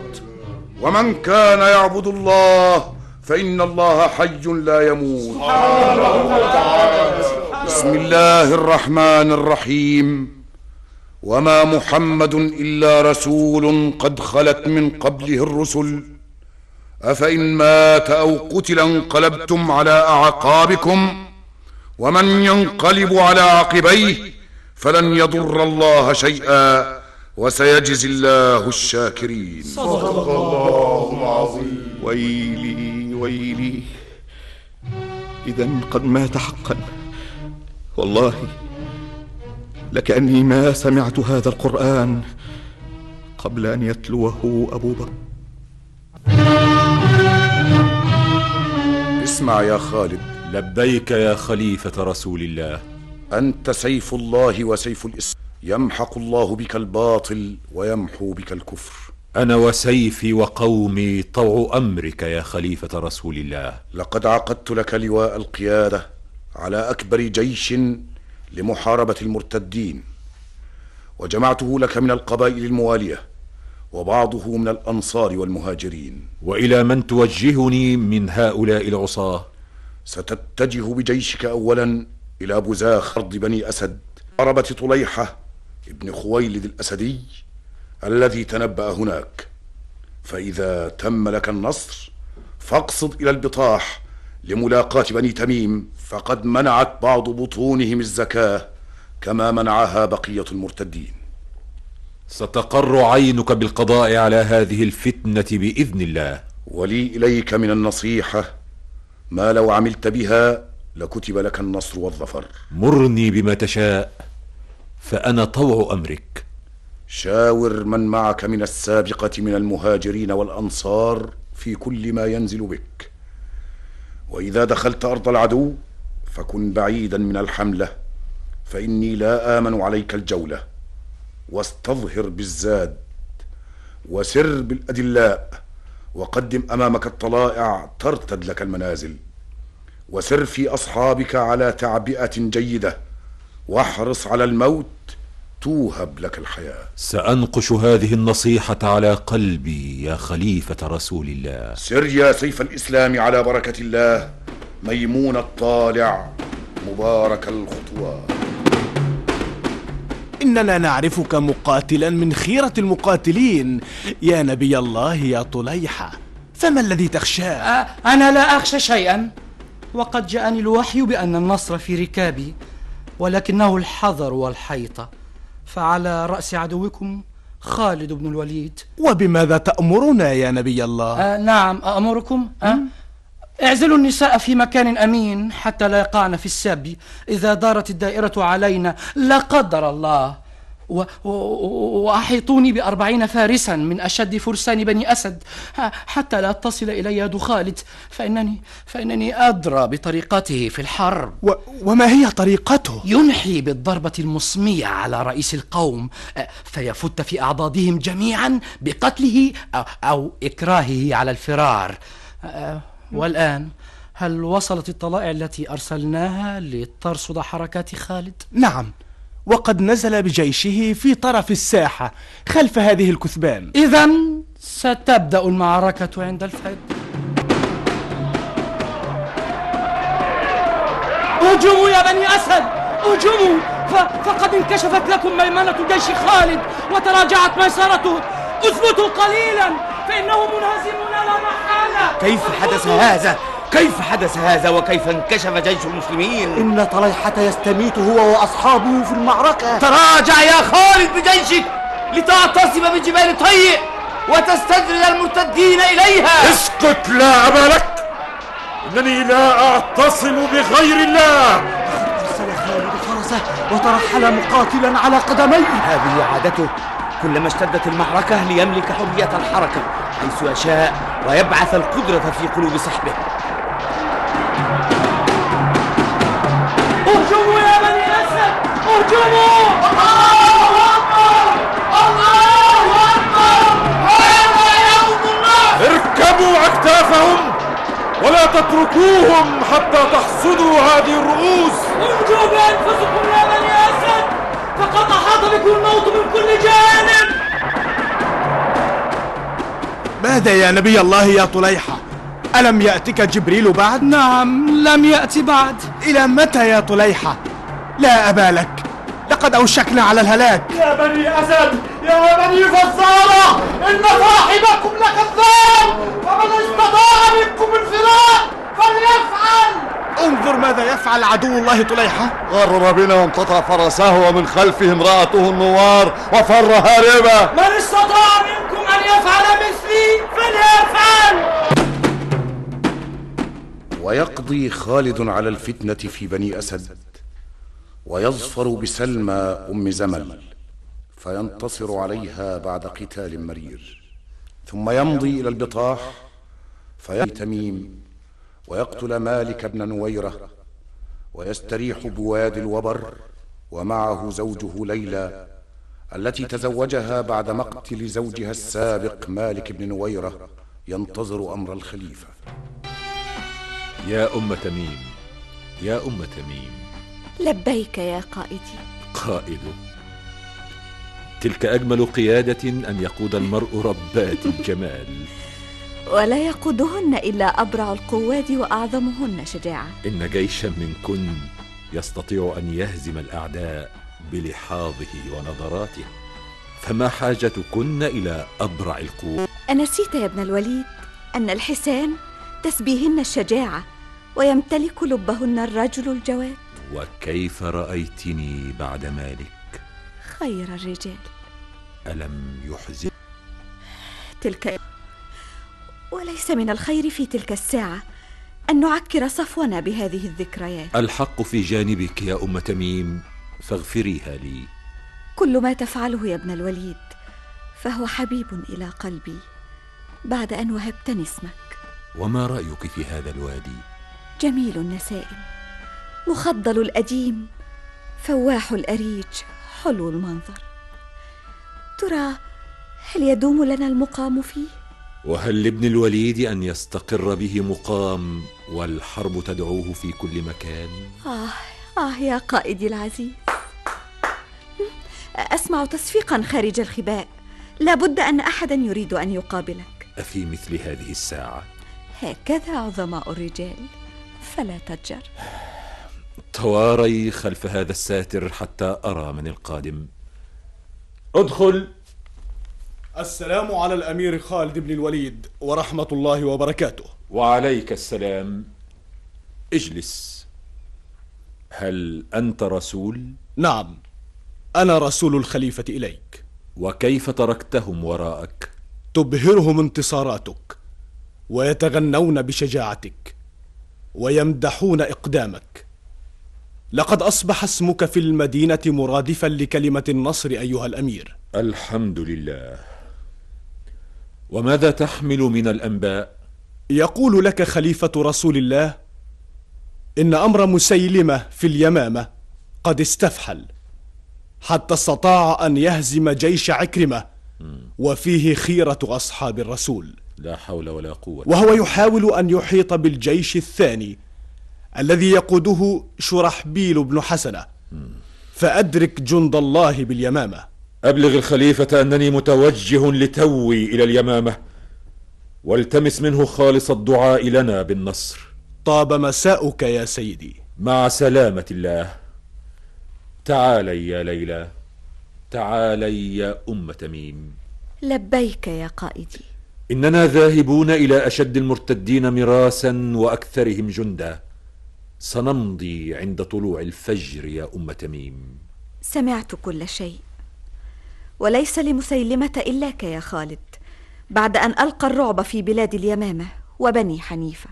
ومن كان يعبد الله فإن الله حي لا يموت. بسم الله الرحمن الرحيم. وما محمد إلا رسول قد خلت من قبله الرسل. أفإن مات أو قتل انقلبتم على أعقابكم. ومن ينقلب على عقبيه فلن يضر الله شيئا. وسيجزي الله الشاكرين. صدق الله العظيم ويلي ويلي. إذا قد مات حقا. والله لكأني ما سمعت هذا القرآن قبل أن يتلوه أبو بكر. اسمع يا خالد. لبيك يا خليفة رسول الله. أنت سيف الله وسيف الإسلام. يمحق الله بك الباطل ويمحو بك الكفر. أنا وسيفي وقومي طوع أمرك يا خليفة رسول الله. لقد عقدت لك لواء القيادة على أكبر جيش لمحاربة المرتدين وجمعته لك من القبائل الموالية وبعضه من الأنصار والمهاجرين. وإلى من توجهني من هؤلاء العصاة؟ ستتجه بجيشك أولا إلى بزاخ أرض بني أسد عربة طليحة ابن خويلد الأسدي الذي تنبأ هناك. فإذا تم لك النصر فاقصد إلى البطاح لملاقاة بني تميم فقد منعت بعض بطونهم الزكاة كما منعها بقية المرتدين. ستقر عينك بالقضاء على هذه الفتنة بإذن الله. ولي إليك من النصيحة ما لو عملت بها لكتب لك النصر والظفر. مرني بما تشاء. فأنا طوع أمرك. شاور من معك من السابقة من المهاجرين والأنصار في كل ما ينزل بك. وإذا دخلت أرض العدو فكن بعيدا من الحملة فإني لا آمن عليك الجولة. واستظهر بالزاد وسر بالأدلاء وقدم أمامك الطلائع ترتد لك المنازل. وسر في أصحابك على تعبئة جيدة واحرص على الموت توهب لك الحياة. سأنقش هذه النصيحة على قلبي يا خليفة رسول الله. سر يا سيف الإسلام على بركة الله ميمون الطالع مبارك الخطوات إننا نعرفك مقاتلا من خيرة المقاتلين. يا نبي الله يا طليحة فما الذي تخشاه؟ أنا لا أخشى شيئا. وقد جاءني الوحي بأن النصر في ركابي. ولكنه الحذر والحيطة فعلى رأس عدوكم خالد بن الوليد وبماذا تأمرنا يا نبي الله؟ آه نعم أأمركم أه؟ اعزلوا النساء في مكان أمين حتى لا يقعن في السب إذا دارت الدائرة علينا لا قدر الله. وأحيطوني بأربعين فارسا من أشد فرسان بني أسد. حتى لا تصل إلي يد خالد. فإنني فإنني أدرى بطريقته في الحرب. و... وما هي طريقته؟ ينحي بالضربة المصمية على رئيس القوم. فيفت في أعضادهم جميعا بقتله أو, أو إكراهه على الفرار. والآن هل وصلت الطلائع التي أرسلناها لترصد حركات خالد؟ نعم. وقد نزل بجيشه في طرف الساحة خلف هذه الكثبان. إذا ستبدأ المعركة عند الفجر هجموا يا بني أسد! هجموا فقد انكشفت لكم ميمنة جيش خالد وتراجعت ميسرته. اثبتوا قليلا فإنه منهزمون لا محالة. كيف حدث هذا؟ كيف حدث هذا وكيف انكشف جيش المسلمين؟ إن طليحة يستميت هو وأصحابه في المعركة. تراجع يا خالد بجيشك لتعتصم بجبال طيء وتستدرج المرتدين إليها. اسكت لا أبا لك إنني لا أعتصم بغير الله. أرسل خالد فرسه وترحل مقاتلا على قدميه. هذه عادته. كلما اشتدت المعركة ليملك حرية الحركة حيث يشاء ويبعث القدرة في قلوب صحبه اهجموا يا بني أسد اهجموا الله أكبر الله أكبر هذا يوم الله اركبوا أكتافهم ولا تتركوهم حتى تحصدوا هذه الرؤوس. انجوا بأنفسكم يا بني أسد فقد أحاط بكم الموت من كل جانب. ماذا يا نبي الله يا طليحة؟ ألم يأتك جبريل بعد؟ نعم لم يأتي بعد. إلى متى يا طليحة؟ لا أبا لك. لقد أوشكنا على الهلاك. يا بني أسد يا بني فزارة إن صاحبكم لكذاب فمن استطاع منكم الفراق فليفعل. انظر ماذا يفعل عدو الله طليحة. غرر بنا وامتطى فرسه ومن خلفه امرأته النوار وفر هاربا من استطاع منكم أن يفعل مثلي فليفعل. ويقضي خالد على الفتنة في بني أسد ويظفر بسلمى أم زمل فينتصر عليها بعد قتال مرير. ثم يمضي إلى البطاح فيأتي تميم ويقتل مالك بن نويرة ويستريح بوادي الوبر ومعه زوجه ليلى التي تزوجها بعد مقتل زوجها السابق مالك بن نويرة ينتظر أمر الخليفة. يا أم تميم يا أم تميم لبيك يا قائدي قائد. تلك أجمل قيادة أن يقود المرء ربات الجمال. ولا يقودهن إلا أبرع القواد وأعظمهن شجاعة. إن جيشا منكن يستطيع أن يهزم الأعداء بلحاظه ونظراته. فما حاجتكن إلى أبرع القوة؟ أنسيت يا ابن الوليد أن الحسان تسبيهن الشجاعة ويمتلك لبهن الرجل الجواد. وكيف رأيتني بعد مالك؟ خير الرجال. ألم يحزن؟ تلك وليس من الخير في تلك الساعة أن نعكر صفونا بهذه الذكريات. الحق في جانبك يا أم تميم فاغفريها لي. كل ما تفعله يا ابن الوليد فهو حبيب إلى قلبي بعد أن وهبتني اسمك وما رأيك في هذا الوادي؟ جميل النسائم. مخضل الأديم فواح الأريج حلو المنظر. ترى هل يدوم لنا المقام فيه؟ وهل لابن الوليد أن يستقر به مقام والحرب تدعوه في كل مكان؟ آه آه يا قائدي العزيز. أسمع تصفيقا خارج الخباء. لابد أن أحدا يريد أن يقابلك. أفي مثل هذه الساعة؟ هكذا عظماء الرجال فلا تجر. تواري خلف هذا الساتر حتى أرى من القادم. ادخل. السلام على الأمير خالد بن الوليد ورحمة الله وبركاته. وعليك السلام. اجلس. هل أنت رسول؟ نعم. أنا رسول الخليفة إليك. وكيف تركتهم وراءك؟ تبهرهم انتصاراتك. ويتغنون بشجاعتك ويمدحون إقدامك. لقد أصبح اسمك في المدينة مرادفا لكلمة النصر أيها الأمير. الحمد لله. وماذا تحمل من الأنباء؟ يقول لك خليفة رسول الله إن أمر مسيلمة في اليمامة قد استفحل حتى استطاع أن يهزم جيش عكرمة وفيه خيرة أصحاب الرسول. لا حول ولا قوة. وهو يحاول أن يحيط بالجيش الثاني الذي يقوده شرحبيل بن حسنة. فأدرك جند الله باليمامة. أبلغ الخليفة أنني متوجه لتوي إلى اليمامة والتمس منه خالص الدعاء لنا بالنصر. طاب مساؤك يا سيدي. مع سلامة الله. تعالي يا ليلى تعالي يا أم تميم لبيك يا قائدي. إننا ذاهبون إلى أشد المرتدين مراسا وأكثرهم جندا. سنمضي عند طلوع الفجر يا أم تميم. سمعت كل شيء. وليس لمسيلمة إلاك يا خالد بعد أن ألقى الرعب في بلاد اليمامة وبني حنيفة.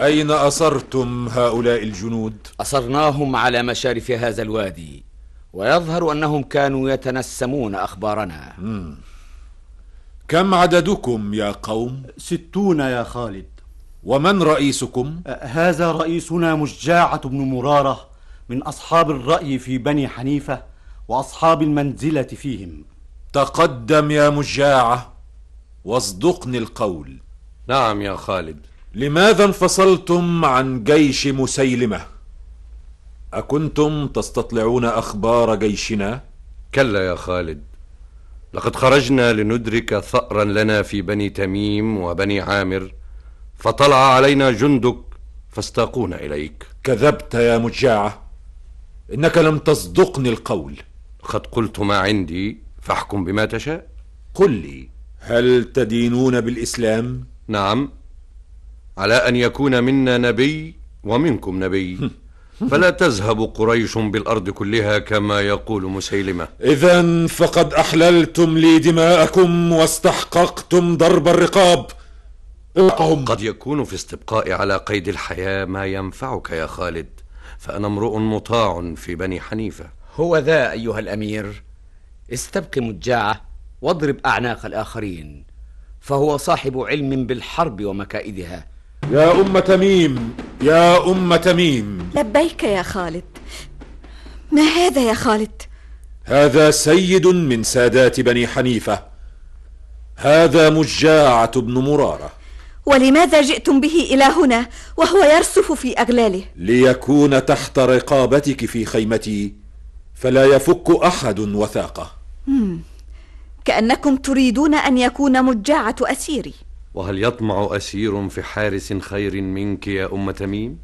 أين أصرتم هؤلاء الجنود؟ أصرناهم على مشارف هذا الوادي ويظهر أنهم كانوا يتنسمون أخبارنا. مم. كم عددكم يا قوم؟ ستون يا خالد ومن رئيسكم؟ هذا رئيسنا مشجاعة بن مرارة من أصحاب الرأي في بني حنيفة وأصحاب المنزلة فيهم تقدم يا مجاعة واصدقني القول نعم يا خالد لماذا انفصلتم عن جيش مسيلمة؟ أكنتم تستطلعون أخبار جيشنا؟ كلا يا خالد لقد خرجنا لندرك ثأرا لنا في بني تميم وبني عامر فطلع علينا جندك فاستاقونا إليك. كذبت يا مجاعة إنك لم تصدقني القول. قد قلت ما عندي فاحكم بما تشاء. قل لي هل تدينون بالإسلام؟ نعم على أن يكون منا نبي ومنكم نبي. فلا تذهب قريش بالأرض كلها كما يقول مسيلمة. إذا فقد أحللتم لي دماءكم واستحققتم ضرب الرقاب. قد يكون في استبقاء على قيد الحياة ما ينفعك يا خالد فأنا امرؤ مطاع في بني حنيفة. هو ذا أيها الأمير. استبق مجاعة واضرب أعناق الآخرين فهو صاحب علم بالحرب ومكائدها. يا أم تميم يا أم تميم. لبيك يا خالد. ما هذا يا خالد؟ هذا سيد من سادات بني حنيفة. هذا مجاعة بن مرارة. ولماذا جئتم به إلى هنا وهو يرسف في أغلاله؟ ليكون تحت رقابتك في خيمتي فلا يفك أحد وثاقه. مم. كأنكم تريدون أن يكون مجاعة أسيري. وهل يطمع أسير في حارس خير منك يا أم تميم؟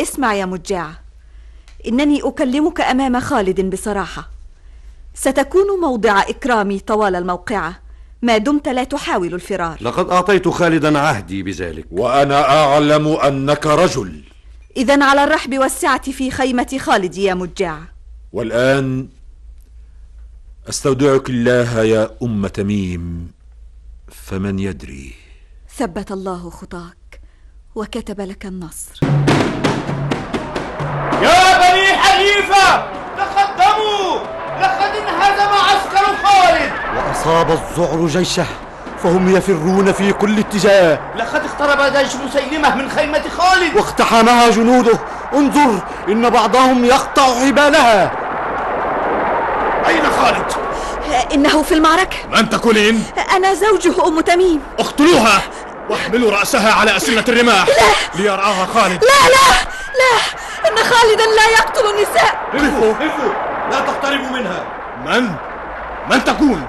اسمع يا مجاعة إنني أكلمك أمام خالد بصراحة. ستكون موضع إكرامي طوال الموقعة. ما دمت لا تحاول الفرار. لقد أعطيت خالدا عهدي بذلك. وأنا أعلم أنك رجل. إذا على الرحب والسعة في خيمة خالد يا مجاعة والآن أستودعك الله يا أم تميم فمن يدري؟ ثبت الله خطاك وكتب لك النصر. يا بني حنيفة تقدموا لقد انهزم عسكر خالد. وأصاب الذعر جيشه فهم يفرون في كل اتجاه. لقد اقترب جيش مسيلمة من خيمة خالد. واقتحمها جنوده. انظر إن بعضهم يقطع حبالها. أين خالد؟ إنه في المعركة. من تكونين؟ أنا زوجه أم تميم. اقتلوها! واحملوا رأسها على أسنة الرماح. لا! ليرعاها خالد. لا لا! لا! إن خالدا لا يقتل النساء. هفوا هفوا لا تقتربوا منها. من؟ من تكون؟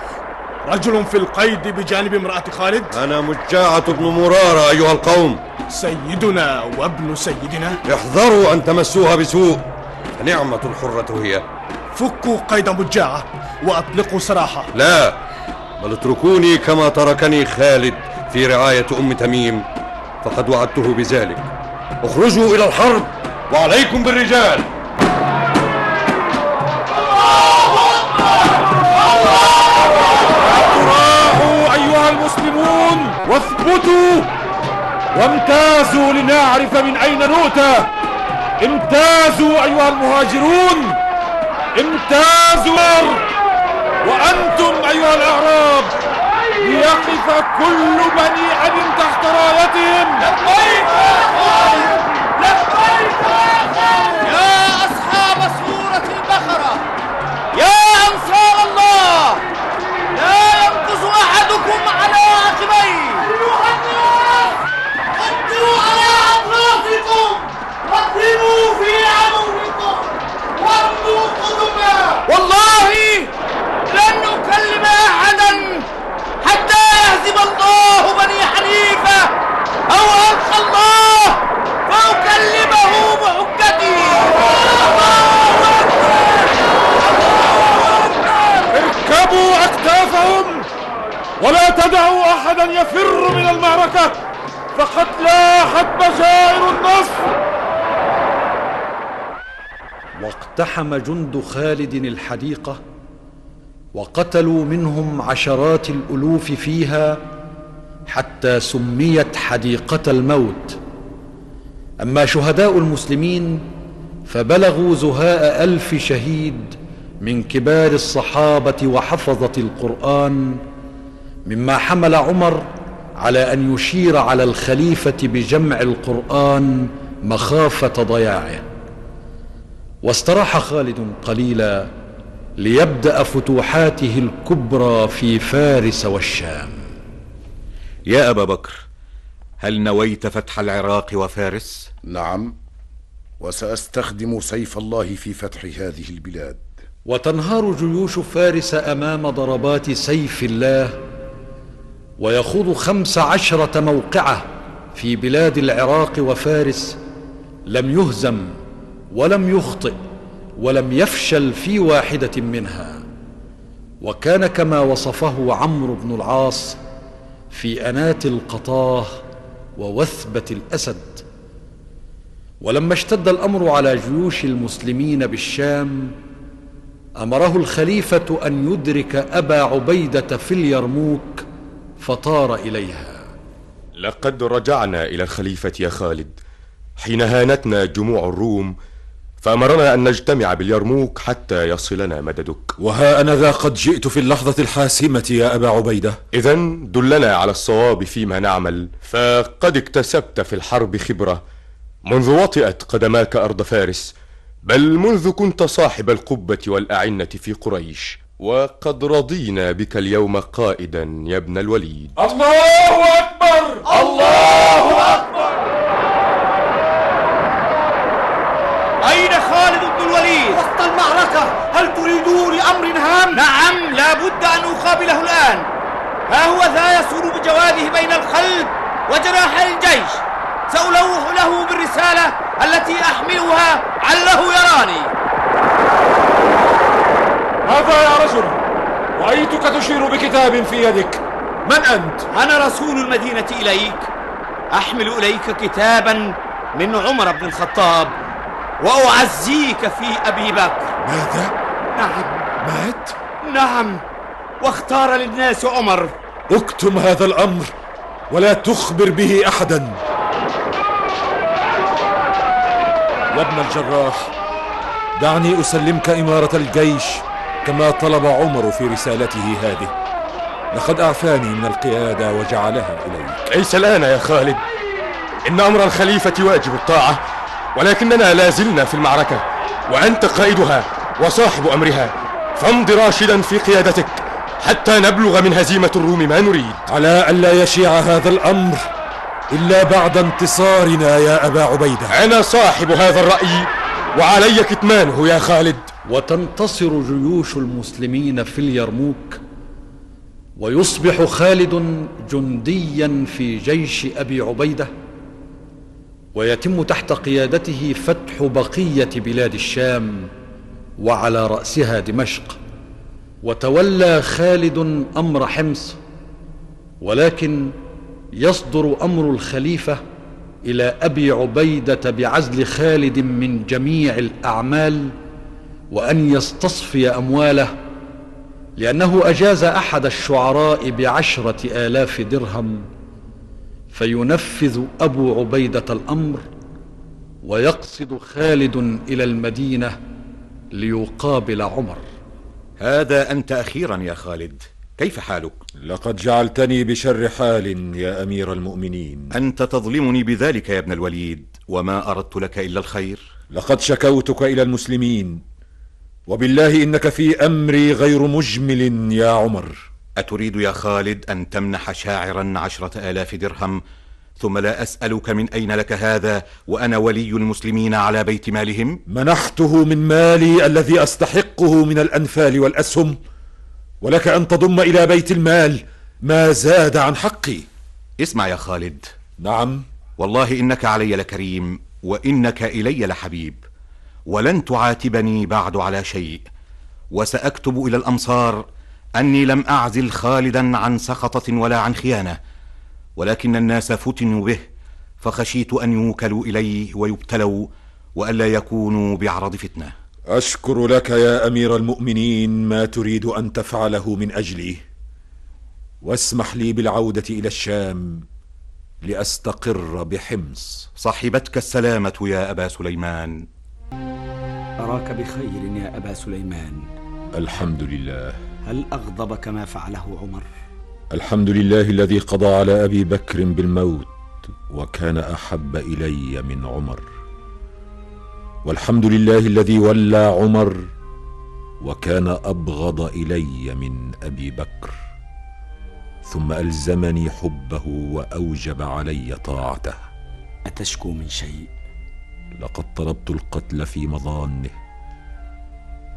رجل في القيد بجانب امرأة خالد؟ أنا مجاعة بن مرارة أيها القوم. سيدنا وابن سيدنا. احذروا أن تمسوها بسوء. نعمة الحرة هي. فكوا قيد مجاعة وأطلقوا سراحة. لا بل اتركوني كما تركني خالد في رعاية أم تميم فقد وعدته بذلك. اخرجوا إلى الحرب وعليكم بالرجال. راحوا أيها المسلمون واثبتوا وامتازوا لنعرف من أين نؤتى. امتازوا أيها المهاجرون. امتازوا وأنتم أيها الأعراب ليقف كل بني أب تحت رايتهم! لبيك يا والله لن نكلم أحدا حتى يهزم الله بني حنيفة أو ألقى الله فأكلمه بحجتي اركبوا أكتافهم ولا تدعوا أحدا يفر من المعركة. فقد لاحت بشائر النصر. واقتحم جند خالد الحديقة وقتلوا منهم عشرات الألوف فيها حتى سميت حديقة الموت. أما شهداء المسلمين فبلغوا زهاء ألف شهيد من كبار الصحابة وحفظة القرآن مما حمل عمر على أن يشير على الخليفة بجمع القرآن مخافة ضياعه. واستراح خالد قليلا ليبدأ فتوحاته الكبرى في فارس والشام. يا أبا بكر هل نويت فتح العراق وفارس؟ نعم وسأستخدم سيف الله في فتح هذه البلاد. وتنهار جيوش فارس أمام ضربات سيف الله ويخوض خمس عشرة موقعة في بلاد العراق وفارس لم يهزم ولم يخطئ ولم يفشل في واحدة منها. وكان كما وصفه عمرو بن العاص في انات القطاه ووثبة الأسد. ولما اشتد الأمر على جيوش المسلمين بالشام أمره الخليفة أن يدرك أبا عبيدة في اليرموك فطار إليها. لقد رجعنا إلى الخليفة يا خالد حين هانتنا جموع الروم فأمرنا أن نجتمع باليرموك حتى يصلنا مددك. وها أنا ذا قد جئت في اللحظة الحاسمة يا أبا عبيدة. إذا دلنا على الصواب فيما نعمل. فقد اكتسبت في الحرب خبرة منذ وطئت قدماك أرض فارس بل منذ كنت صاحب القبة والأعنة في قريش. وقد رضينا بك اليوم قائدا يا ابن الوليد. الله أكبر الله أكبر أين خالد بن الوليد؟ وسط المعركة هل تريدون لأمر هام؟ لابد أن أقابله الآن. ها هو ذا يسور بجواده بين الخلق وجراح الجيش. سألوح له بالرسالة التي أحملها عله يراني. هذا يا رجل رأيتك تشير بكتاب في يدك. من أنت؟ أنا رسول المدينة إليك. أحمل إليك كتابا من عمر بن الخطاب وأعزيك في أبي بكر. ماذا؟ نعم. مات؟ نعم. واختار للناس عمر. اكتم هذا الأمر ولا تخبر به أحدا. يا ابن الجراح دعني أسلمك إمارة الجيش كما طلب عمر في رسالته هذه. لقد أعفاني من القيادة وجعلها إليك. ليس الآن يا خالد. إن أمر الخليفة واجب الطاعة ولكننا لا زلنا في المعركة وأنت قائدها وصاحب أمرها. فامض راشدا في قيادتك. حتى نبلغ من هزيمة الروم ما نريد. على ألا يشيع هذا الأمر إلا بعد انتصارنا يا أبا عبيدة. أنا صاحب هذا الرأي وعلي كتمانه يا خالد. وتنتصر جيوش المسلمين في اليرموك ويصبح خالد جنديا في جيش أبي عبيدة ويتم تحت قيادته فتح بقية بلاد الشام وعلى رأسها دمشق. وتولى خالد أمر حمص ولكن يصدر أمر الخليفة إلى أبي عبيدة بعزل خالد من جميع الأعمال وأن يستصفي أمواله لأنه أجاز أحد الشعراء بعشرة آلاف درهم فينفذ أبو عبيدة الأمر ويقصد خالد إلى المدينة ليقابل عمر. هذا أنت أخيرا يا خالد. كيف حالك؟ لقد جعلتني بشر حال يا أمير المؤمنين. أنت تظلمني بذلك يا ابن الوليد وما أردت لك إلا الخير. لقد شكوتك إلى المسلمين وبالله إنك في أمري غير مجمل يا عمر. أتريد يا خالد أن تمنح شاعرا عشرة آلاف درهم ثم لا أسألك من أين لك هذا وأنا ولي المسلمين على بيت مالهم؟ منحته من مالي الذي أستحقه من الأنفال والأسهم ولك أن تضم إلى بيت المال ما زاد عن حقي. اسمع يا خالد. نعم. والله إنك علي لكريم وإنك إلي لحبيب ولن تعاتبني بعد على شيء. وسأكتب إلى الأمصار أني لم أعزل خالدا عن سخطة ولا عن خيانة ولكن الناس فتنوا به فخشيت أن يوكلوا اليه ويبتلوا والا يكونوا بعرض فتنة. أشكر لك يا أمير المؤمنين ما تريد أن تفعله من أجلي. واسمح لي بالعودة إلى الشام لأستقر بحمص. صحبتك السلامة يا أبا سليمان. أراك بخير يا أبا سليمان. الحمد لله. هل أغضبك ما فعله عمر؟ الحمد لله الذي قضى على أبي بكر بالموت وكان أحب إلي من عمر. والحمد لله الذي ولى عمر وكان أبغض إلي من أبي بكر. ثم ألزمني حبه وأوجب علي طاعته. أتشكو من شيء؟ لقد طلبت القتل في مظانه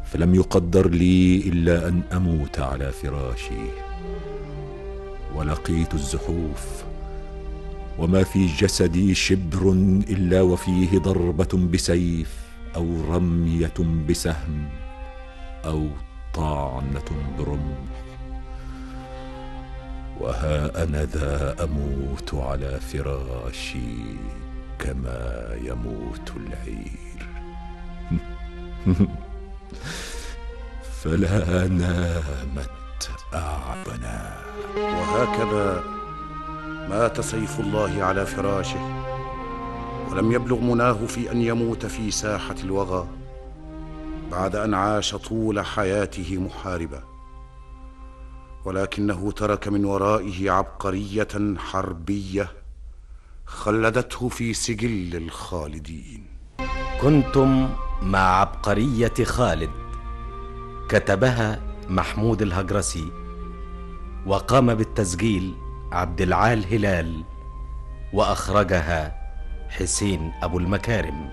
فلم يقدر لي إلا أن أموت على فراشي ولقيت الزحوف. وما في جسدي شبر إلا وفيه ضربة بسيف أو رمية بسهم أو طعنة برمح. وها أنا ذا أموت على فراشي كما يموت العير. فلا نامت. أعبنا. وهكذا مات سيف الله على فراشه ولم يبلغ مناه في أن يموت في ساحة الوغى بعد أن عاش طول حياته محاربا ولكنه ترك من ورائه عبقرية حربية خلدته في سجل الخالدين. كنتم مع عبقرية خالد كتبها محمود الهجرسي وقام بالتسجيل عبد العال هلال وأخرجها حسين أبو المكارم.